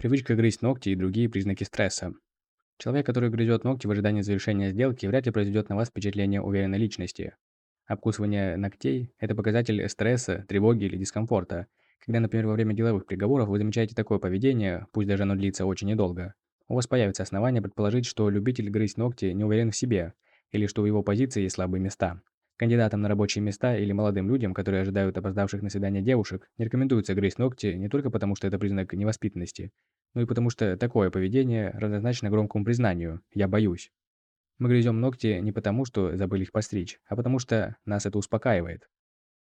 Привычка грызть ногти и другие признаки стресса. Человек, который грызет ногти в ожидании завершения сделки, вряд ли произведет на вас впечатление уверенной личности. Обкусывание ногтей – это показатель стресса, тревоги или дискомфорта. Когда, например, во время деловых переговоров вы замечаете такое поведение, пусть даже оно длится очень недолго, у вас появится основание предположить, что любитель грызть ногти не уверен в себе, или что в его позиции есть слабые места. Кандидатам на рабочие места или молодым людям, которые ожидают опоздавших на свидание девушек, не рекомендуется грызть ногти не только потому, что это признак невоспитанности, но и потому что такое поведение равнозначно громкому признанию «я боюсь». Мы грызем ногти не потому, что забыли их постричь, а потому что нас это успокаивает.